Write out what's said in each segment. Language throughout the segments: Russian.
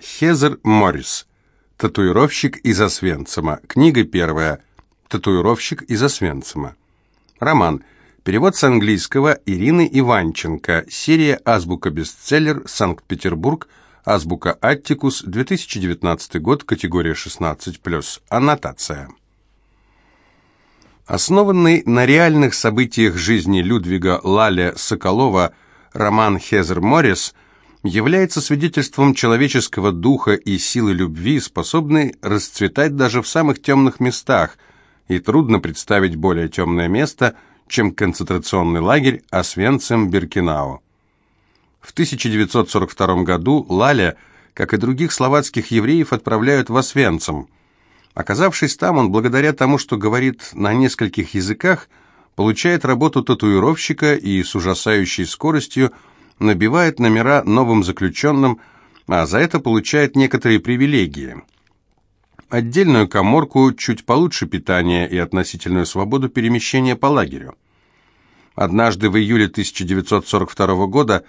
Хезер Моррис. Татуировщик из Освенцима. Книга первая. Татуировщик из Освенцима. Роман. Перевод с английского Ирины Иванченко. Серия «Азбука-бестселлер. Санкт-Петербург». Азбука Аттикус. 2019 год. Категория 16+. Аннотация. Основанный на реальных событиях жизни Людвига Лаля Соколова роман Хезер Моррис является свидетельством человеческого духа и силы любви, способной расцветать даже в самых темных местах, и трудно представить более темное место, чем концентрационный лагерь Освенцим-Биркенау. В 1942 году Лаля, как и других словацких евреев, отправляют в Освенцим – Оказавшись там, он благодаря тому, что говорит на нескольких языках, получает работу татуировщика и с ужасающей скоростью набивает номера новым заключенным, а за это получает некоторые привилегии. Отдельную коморку, чуть получше питания и относительную свободу перемещения по лагерю. Однажды в июле 1942 года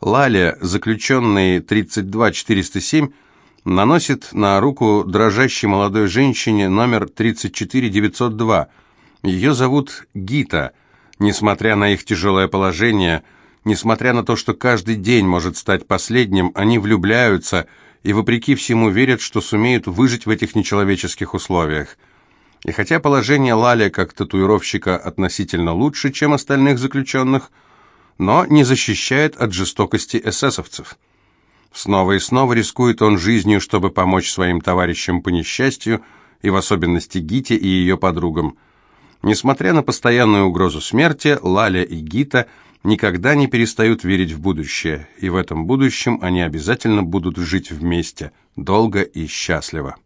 Лаля, заключенный 32407, наносит на руку дрожащей молодой женщине номер 34902. Ее зовут Гита. Несмотря на их тяжелое положение, несмотря на то, что каждый день может стать последним, они влюбляются и, вопреки всему, верят, что сумеют выжить в этих нечеловеческих условиях. И хотя положение Лали как татуировщика относительно лучше, чем остальных заключенных, но не защищает от жестокости эсэсовцев. Снова и снова рискует он жизнью, чтобы помочь своим товарищам по несчастью, и в особенности Гите и ее подругам. Несмотря на постоянную угрозу смерти, Лаля и Гита никогда не перестают верить в будущее, и в этом будущем они обязательно будут жить вместе, долго и счастливо.